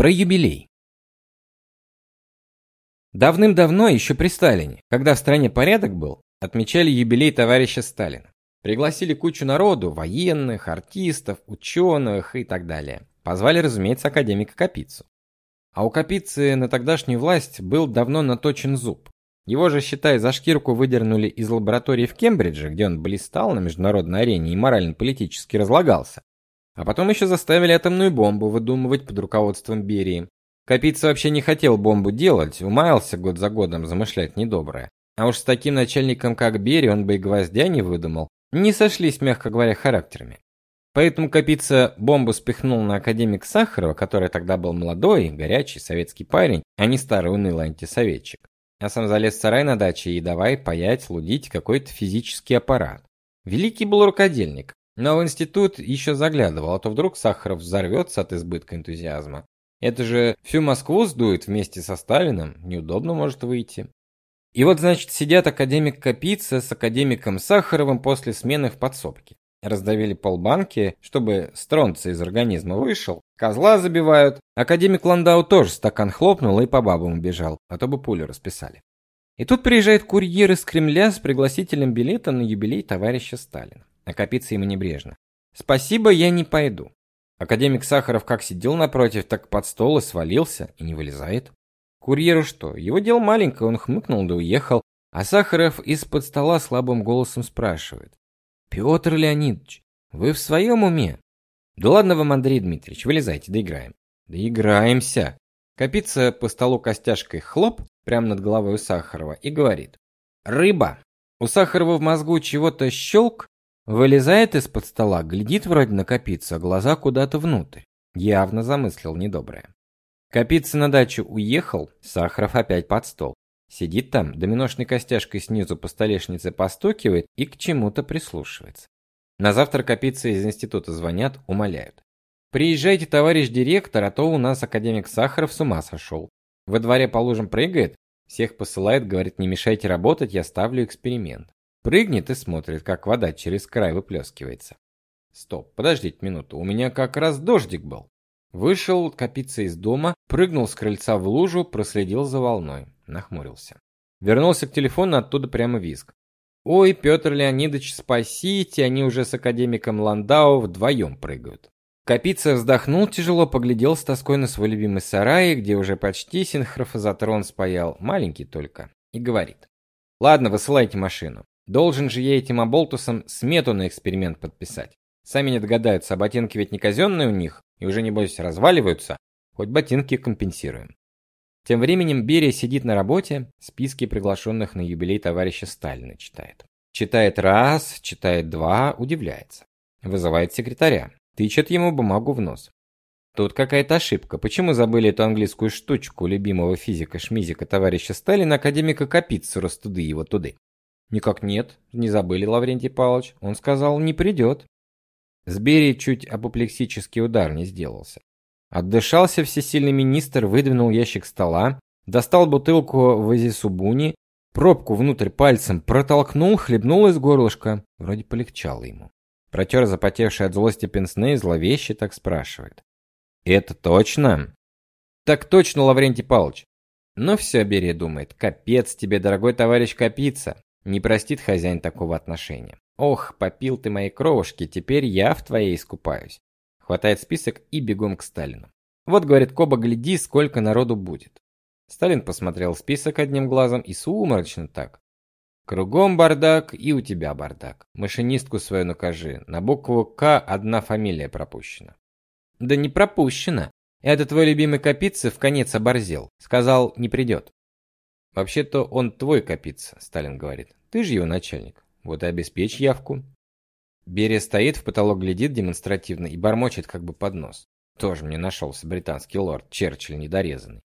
Про юбилей. Давным-давно, еще при Сталине, когда в стране порядок был, отмечали юбилей товарища Сталина. Пригласили кучу народу, военных, артистов, ученых и так далее. Позвали, разумеется, академика Капицу. А у Капицы на тогдашнюю власть был давно наточен зуб. Его же, считай, за шкирку выдернули из лаборатории в Кембридже, где он блистал на международной арене и морально-политически разлагался. А потом еще заставили атомную бомбу выдумывать под руководством Берии. Капица вообще не хотел бомбу делать, умаялся год за годом замышлять недоброе. А уж с таким начальником, как Берия, он бы и гвоздя не выдумал. Не сошлись, мягко говоря, характерами. Поэтому Капица бомбу спихнул на академик Сахарова, который тогда был молодой, горячий советский парень, а не старый унылый антисоветчик. А сам залез в сарай на даче и давай паять, лудить какой-то физический аппарат. Великий был рукодельник, но в институт еще заглядывал, а то вдруг Сахаров взорвется от избытка энтузиазма. Это же всю Москву сдует вместе со Сталиным, неудобно может выйти. И вот, значит, сидят академик Капица с академиком Сахаровым после смены в подсобке. Раздавили полбанки, чтобы стронций из организма вышел. Козла забивают. Академик Ландау тоже стакан хлопнул и по бабам убежал, а то бы пулю расписали. И тут приезжает курьер из Кремля с пригласительным билетом на юбилей товарища Сталина. А Капица ему небрежно. «Спасибо, я не пойду». Академик Сахаров как сидел напротив, так под стол и свалился, и не вылезает. Курьеру что? Его дело маленькое, он хмыкнул да уехал. А Сахаров из-под стола слабым голосом спрашивает. «Петр Леонидович, вы в своем уме?» «Да ладно вам, Андрей Дмитриевич, вылезайте, доиграем». «Доиграемся». Капица по столу костяшкой хлоп, прямо над головой у Сахарова, и говорит. «Рыба». У Сахарова в мозгу чего-то щелк, Вылезает из-под стола, глядит вроде на Капица, глаза куда-то внутрь. Явно замыслил недоброе. Капица на дачу уехал, Сахаров опять под стол. Сидит там, доминошной костяшкой снизу по столешнице постукивает и к чему-то прислушивается. На завтра Капица из института звонят, умоляют. «Приезжайте, товарищ директор, а то у нас академик Сахаров с ума сошел. Во дворе по лужам прыгает, всех посылает, говорит, не мешайте работать, я ставлю эксперимент. Прыгнет и смотрит, как вода через край выплескивается. Стоп, подождите минуту, у меня как раз дождик был. Вышел копиться из дома, прыгнул с крыльца в лужу, проследил за волной, нахмурился. Вернулся к телефону, оттуда прямо визг. Ой, Петр Леонидович, спасите, они уже с академиком Ландау вдвоем прыгают. Капица вздохнул тяжело, поглядел с тоской на свой любимый сарай, где уже почти синхрофазотрон спаял, маленький только, и говорит: "Ладно, высылайте машину. Должен же я этим оболтусам смету на эксперимент подписать. Сами не догадаются, а ботинки ведь не казенные у них, и уже, небось, разваливаются. Хоть ботинки компенсируем. Тем временем Берия сидит на работе, списки приглашенных на юбилей товарища Сталина читает. Читает раз, читает два, удивляется. Вызывает секретаря, тычет ему бумагу в нос. Тут какая-то ошибка. Почему забыли эту английскую штучку любимого физика-шмизика товарища Сталина, академика Капицу, растуды его туды? Никак нет, не забыли, Лаврентий Павлович. Он сказал, не придет. С чуть апоплексический удар не сделался. Отдышался всесильный министр, выдвинул ящик стола, достал бутылку в азисубуни, пробку внутрь пальцем протолкнул, хлебнул из горлышка. Вроде полегчало ему. Протер запотевший от злости пенсне и зловеще так спрашивает. «Это точно?» «Так точно, Лаврентий Павлович». Ну все, Берия думает, капец тебе, дорогой товарищ Капица. Не простит хозяин такого отношения. Ох, попил ты мои кровушки, теперь я в твоей искупаюсь. Хватает список и бегом к Сталину. Вот, говорит Коба, гляди, сколько народу будет. Сталин посмотрел список одним глазом и сумрачно так. Кругом бардак, и у тебя бардак. Машинистку свою накажи. На букву К одна фамилия пропущена. Да не пропущена. Это твой любимый Капица в конец оборзел. Сказал, не придет. Вообще-то он твой капица, Сталин говорит. Ты же его начальник. Вот и обеспечь явку. Берия стоит, в потолок глядит демонстративно и бормочет как бы под нос. Тоже мне нашелся британский лорд, Черчилль недорезанный.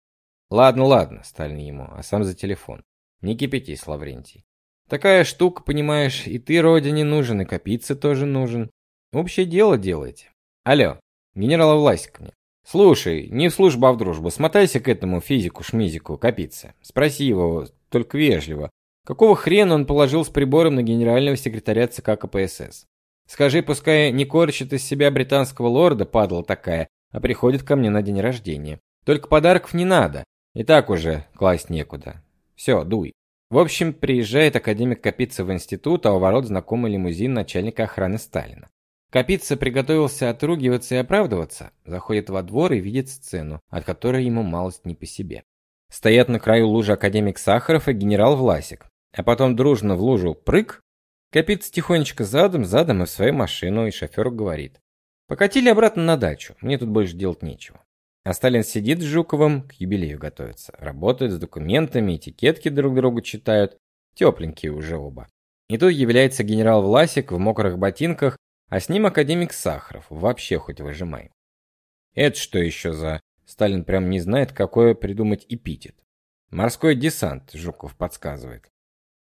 Ладно, ладно, Сталин ему, а сам за телефон. Не кипятись, Лаврентий. Такая штука, понимаешь, и ты родине нужен, и капица тоже нужен. Общее дело делайте. Алло, генерал Власик мне. Слушай, не в службу, а в дружбу. Смотайся к этому физику-шмизику, капице. Спроси его, только вежливо. Какого хрена он положил с прибором на генерального секретаря ЦК КПСС? Скажи, пускай не корчит из себя британского лорда, падла такая, а приходит ко мне на день рождения. Только подарков не надо. И так уже класть некуда. Все, дуй. В общем, приезжает академик Капица в институт, а у ворот знакомый лимузин начальника охраны Сталина. Капица приготовился отругиваться и оправдываться, заходит во двор и видит сцену, от которой ему малость не по себе. Стоят на краю лужи академик Сахаров и генерал Власик, а потом дружно в лужу прыг. Капица тихонечко задом, задом и в свою машину, и шофер говорит: "Покатили обратно на дачу. Мне тут больше делать нечего". А Сталин сидит с Жуковым, к юбилею готовится. Работает с документами, этикетки друг другу читают. Тепленькие уже оба. И тут является генерал Власик в мокрых ботинках, а с ним академик Сахаров. Вообще хоть выжимай. Это что еще за... Сталин прям не знает, какое придумать эпитет. Морской десант, Жуков подсказывает.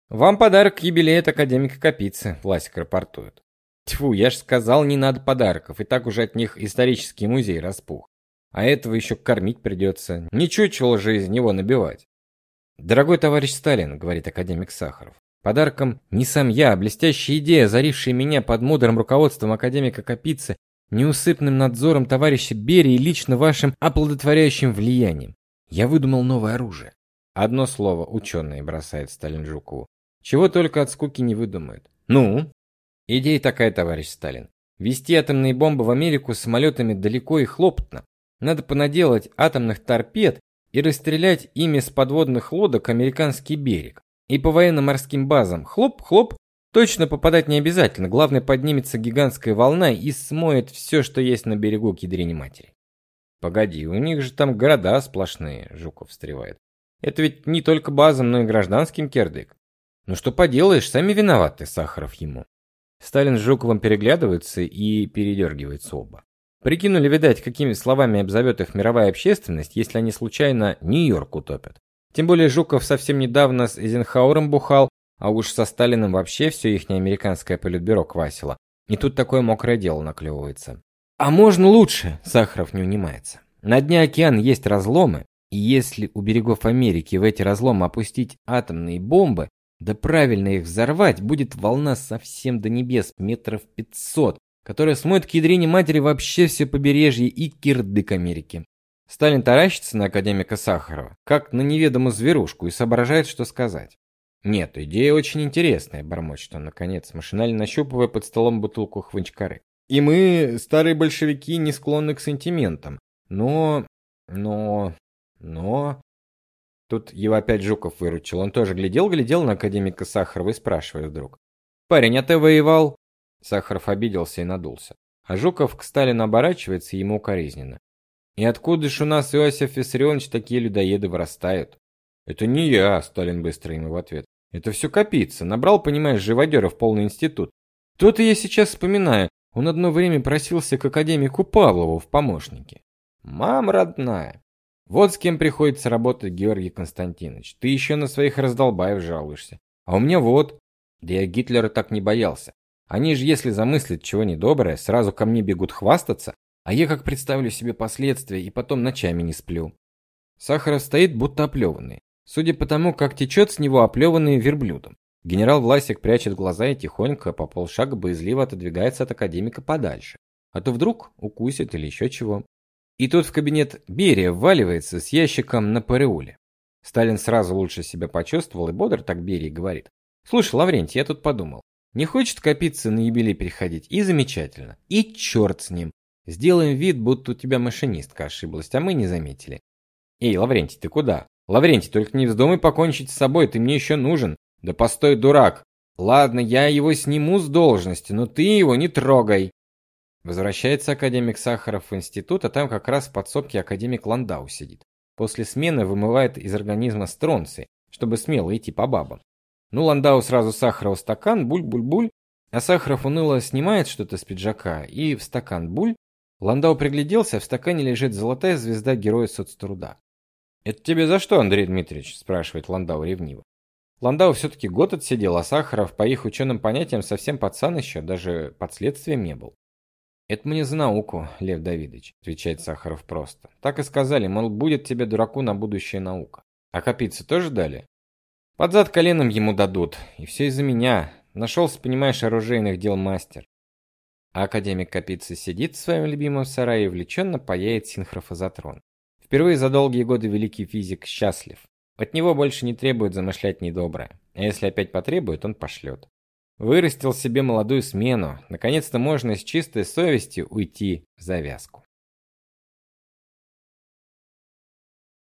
Вам подарок к юбилею от академика Капицы, Власик рапортует. Тьфу, я ж сказал, не надо подарков, и так уже от них исторический музей распух а этого еще кормить придется. Не чучело же из него набивать. Дорогой товарищ Сталин, говорит академик Сахаров. Подарком не сам я, а блестящая идея, озарившая меня под мудрым руководством академика Капицы, неусыпным надзором товарища Берии и лично вашим оплодотворяющим влиянием. Я выдумал новое оружие. Одно слово ученый бросает Сталин Жукову. Чего только от скуки не выдумают. Ну, идея такая, товарищ Сталин. Вести атомные бомбы в Америку самолетами далеко и хлопотно. Надо понаделать атомных торпед и расстрелять ими с подводных лодок американский берег. И по военно-морским базам хлоп-хлоп, точно попадать не обязательно, главное поднимется гигантская волна и смоет все, что есть на берегу к матери. Погоди, у них же там города сплошные, Жуков встревает. Это ведь не только базам, но и гражданским кирдык. Ну что поделаешь, сами виноваты, Сахаров ему. Сталин с Жуковым переглядываются и передергиваются оба. Прикинули, видать, какими словами обзовет их мировая общественность, если они случайно Нью-Йорк утопят. Тем более Жуков совсем недавно с Эйзенхауэром бухал, а уж со Сталиным вообще все ихнее американское политбюро квасило. И тут такое мокрое дело наклевывается. А можно лучше, Сахаров не унимается. На дне океана есть разломы, и если у берегов Америки в эти разломы опустить атомные бомбы, да правильно их взорвать, будет волна совсем до небес, метров пятьсот, которая смоет к ядрине матери вообще все побережье и кирдык Америки. Сталин таращится на академика Сахарова, как на неведомую зверушку, и соображает, что сказать. Нет, идея очень интересная, бормочет он наконец, машинально нащупывая под столом бутылку хванчкары. И мы, старые большевики, не склонны к сантиментам. Но... но... но... Тут его опять Жуков выручил. Он тоже глядел-глядел на академика Сахарова и спрашивает вдруг. «Парень, а ты воевал?» Сахаров обиделся и надулся. А Жуков к Сталину оборачивается ему укоризненно. И откуда ж у нас, Иосиф Виссарионович, такие людоеды вырастают? Это не я, Сталин быстро ему в ответ. Это все копится. Набрал, понимаешь, живодеров полный институт. То-то я сейчас вспоминаю. Он одно время просился к академику Павлову в помощники. Мам родная. Вот с кем приходится работать, Георгий Константинович. Ты еще на своих раздолбаев жалуешься. А у меня вот. Да я Гитлера так не боялся. Они же, если замыслят чего недоброе, сразу ко мне бегут хвастаться, а я как представлю себе последствия и потом ночами не сплю. Сахаров стоит будто оплеванный. Судя по тому, как течет с него оплеванный верблюдом. Генерал Власик прячет глаза и тихонько по полшага боязливо отодвигается от академика подальше. А то вдруг укусит или еще чего. И тут в кабинет Берия вваливается с ящиком на пареоле. Сталин сразу лучше себя почувствовал и бодр так Берии говорит. «Слушай, Лаврентий, я тут подумал. Не хочет копиться на юбилей приходить, и замечательно. И черт с ним. Сделаем вид, будто у тебя машинистка ошиблась, а мы не заметили. Эй, Лаврентий, ты куда? Лаврентий, только не вздумай покончить с собой, ты мне еще нужен. Да постой, дурак. Ладно, я его сниму с должности, но ты его не трогай. Возвращается академик Сахаров в институт, а там как раз в подсобке академик Ландау сидит. После смены вымывает из организма стронций, чтобы смело идти по бабам. Ну, Ландау сразу Сахарова стакан, буль-буль-буль, а Сахаров уныло снимает что-то с пиджака и в стакан буль. Ландау пригляделся, в стакане лежит золотая звезда Героя соцтруда. «Это тебе за что, Андрей Дмитриевич?» – спрашивает Ландау ревниво. Ландау все-таки год отсидел, а Сахаров, по их ученым понятиям, совсем пацан еще, даже под следствием не был. «Это мне за науку, Лев Давидович», – отвечает Сахаров просто. «Так и сказали, мол, будет тебе, дураку, на будущее наука. А копиться тоже дали?» Под зад коленом ему дадут. И все из-за меня. Нашелся, понимаешь, оружейных дел мастер. А академик Капица сидит в своем любимом сарае и увлеченно паяет синхрофазотрон. Впервые за долгие годы великий физик счастлив. От него больше не требует замышлять недоброе. А если опять потребует, он пошлет. Вырастил себе молодую смену. Наконец-то можно с чистой совестью уйти в завязку.